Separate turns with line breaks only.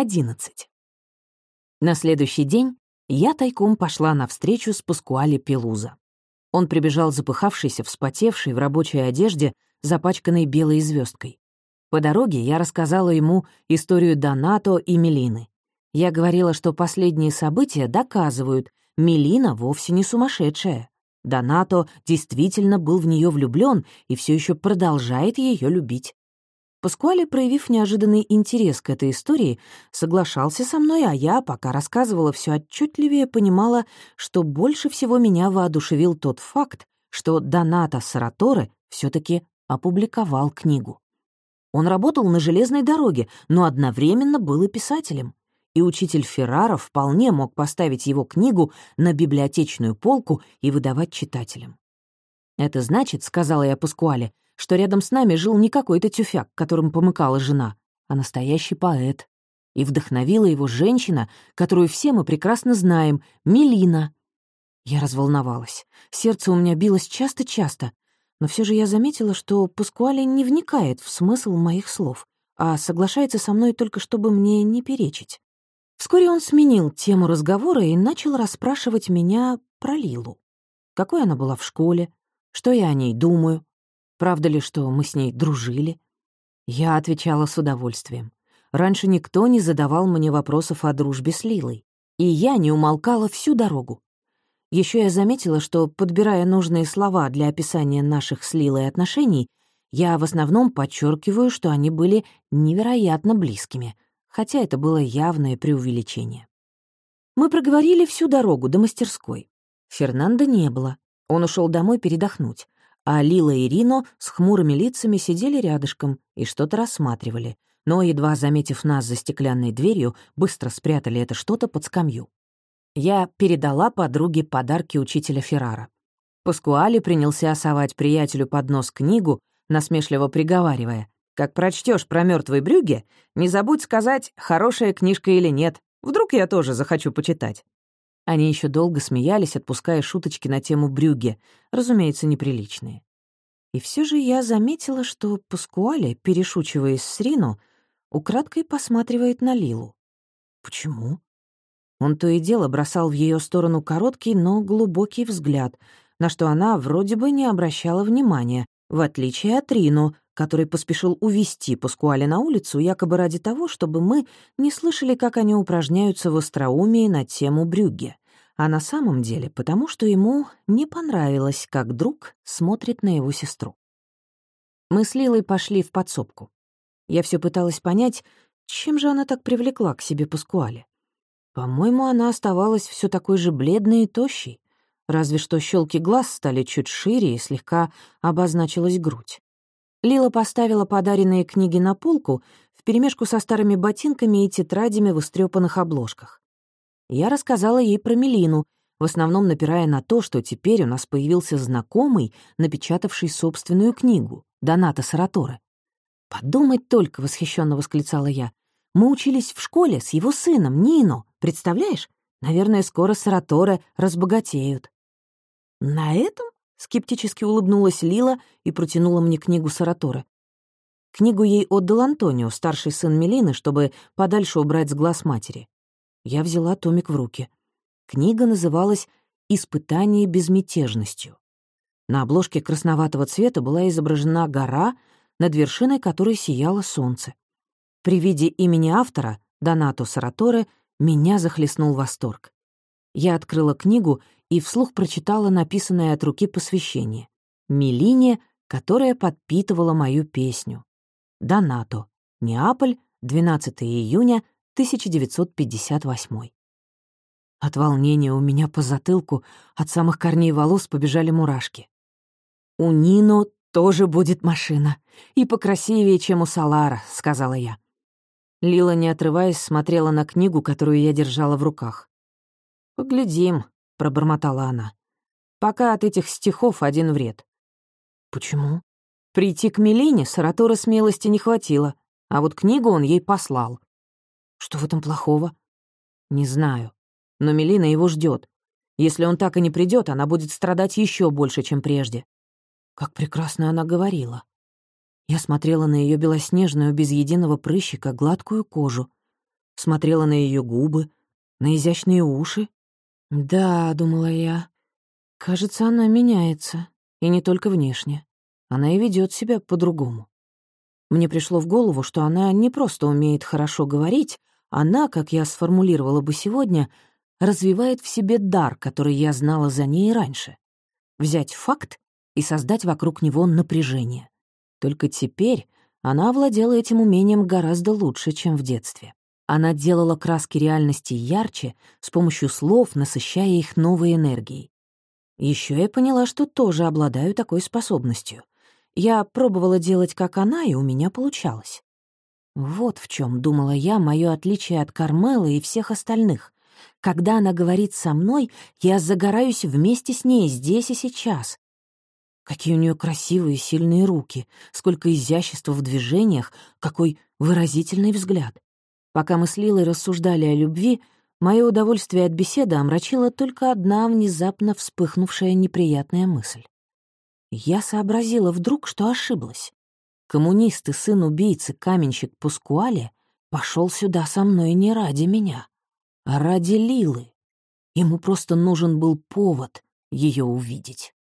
11. На следующий день я тайком пошла навстречу с Паскуале Пелуза. Он прибежал запыхавшийся, вспотевший, в рабочей одежде, запачканной белой звездкой. По дороге я рассказала ему историю Донато и Мелины. Я говорила, что последние события доказывают, Мелина вовсе не сумасшедшая. Донато действительно был в нее влюблен и все еще продолжает ее любить. Паскуале, проявив неожиданный интерес к этой истории, соглашался со мной, а я, пока рассказывала, все отчетливее понимала, что больше всего меня воодушевил тот факт, что Доната Сараторе все таки опубликовал книгу. Он работал на железной дороге, но одновременно был и писателем. И учитель Феррара вполне мог поставить его книгу на библиотечную полку и выдавать читателям. «Это значит, — сказала я Паскуале, — что рядом с нами жил не какой-то тюфяк, которым помыкала жена, а настоящий поэт. И вдохновила его женщина, которую все мы прекрасно знаем, Мелина. Я разволновалась. Сердце у меня билось часто-часто, но все же я заметила, что Паскуале не вникает в смысл моих слов, а соглашается со мной только чтобы мне не перечить. Вскоре он сменил тему разговора и начал расспрашивать меня про Лилу. Какой она была в школе, что я о ней думаю, Правда ли, что мы с ней дружили? Я отвечала с удовольствием. Раньше никто не задавал мне вопросов о дружбе с Лилой, и я не умолкала всю дорогу. Еще я заметила, что, подбирая нужные слова для описания наших с Лилой отношений, я в основном подчеркиваю, что они были невероятно близкими, хотя это было явное преувеличение. Мы проговорили всю дорогу до мастерской. Фернанда не было. Он ушел домой передохнуть а Лила и Рино с хмурыми лицами сидели рядышком и что-то рассматривали, но, едва заметив нас за стеклянной дверью, быстро спрятали это что-то под скамью. Я передала подруге подарки учителя Феррара. Паскуали принялся осовать приятелю под нос книгу, насмешливо приговаривая. «Как прочтешь про мертвый брюге, не забудь сказать, хорошая книжка или нет. Вдруг я тоже захочу почитать». Они еще долго смеялись, отпуская шуточки на тему брюге, разумеется, неприличные. И все же я заметила, что Паскуале, перешучиваясь с Рино, украдкой посматривает на Лилу. Почему? Он то и дело бросал в ее сторону короткий, но глубокий взгляд, на что она вроде бы не обращала внимания, в отличие от Рино, который поспешил увести Паскуале на улицу якобы ради того, чтобы мы не слышали, как они упражняются в остроумии на тему Брюгге, а на самом деле потому, что ему не понравилось, как друг смотрит на его сестру. Мы с Лилой пошли в подсобку. Я все пыталась понять, чем же она так привлекла к себе Паскуале. По-моему, она оставалась все такой же бледной и тощей, разве что щелки глаз стали чуть шире и слегка обозначилась грудь. Лила поставила подаренные книги на полку вперемешку со старыми ботинками и тетрадями в истрепанных обложках. Я рассказала ей про Мелину, в основном напирая на то, что теперь у нас появился знакомый, напечатавший собственную книгу, Доната Сараторе. «Подумать только!» — восхищенно восклицала я. «Мы учились в школе с его сыном, Нино. Представляешь? Наверное, скоро Сараторе разбогатеют». «На этом?» Скептически улыбнулась Лила и протянула мне книгу Сараторы. Книгу ей отдал Антонио, старший сын Мелины, чтобы подальше убрать с глаз матери. Я взяла томик в руки. Книга называлась «Испытание безмятежностью». На обложке красноватого цвета была изображена гора, над вершиной которой сияло солнце. При виде имени автора, Донато Сараторе, меня захлестнул восторг. Я открыла книгу и вслух прочитала написанное от руки посвящение. Мелине, которая подпитывала мою песню. Донато. Неаполь, 12 июня 1958. От волнения у меня по затылку от самых корней волос побежали мурашки. «У Нино тоже будет машина. И покрасивее, чем у Салара», — сказала я. Лила, не отрываясь, смотрела на книгу, которую я держала в руках. «Поглядим», — пробормотала она. «Пока от этих стихов один вред». «Почему?» Прийти к Мелине Саратора смелости не хватило, а вот книгу он ей послал. Что в этом плохого? Не знаю. Но Мелина его ждет. Если он так и не придет, она будет страдать еще больше, чем прежде. Как прекрасно она говорила. Я смотрела на ее белоснежную, без единого прыщика, гладкую кожу. смотрела на ее губы, на изящные уши. «Да», — думала я, — «кажется, она меняется, и не только внешне. Она и ведет себя по-другому». Мне пришло в голову, что она не просто умеет хорошо говорить, она, как я сформулировала бы сегодня, развивает в себе дар, который я знала за ней раньше. Взять факт и создать вокруг него напряжение. Только теперь она овладела этим умением гораздо лучше, чем в детстве. Она делала краски реальности ярче с помощью слов, насыщая их новой энергией. Еще я поняла, что тоже обладаю такой способностью. Я пробовала делать, как она, и у меня получалось. Вот в чем, думала я, мое отличие от Кармелы и всех остальных. Когда она говорит со мной, я загораюсь вместе с ней здесь и сейчас. Какие у нее красивые сильные руки, сколько изящества в движениях, какой выразительный взгляд. Пока мы с Лилой рассуждали о любви, мое удовольствие от беседы омрачила только одна внезапно вспыхнувшая неприятная мысль. Я сообразила вдруг, что ошиблась. Коммунист и сын убийцы, каменщик Пускуале, пошел сюда со мной не ради меня, а ради Лилы. Ему просто нужен был повод ее увидеть.